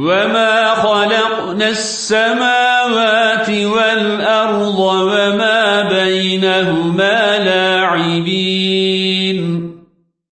وما خلقنا السماوات والأرض وما بينهما لاعبين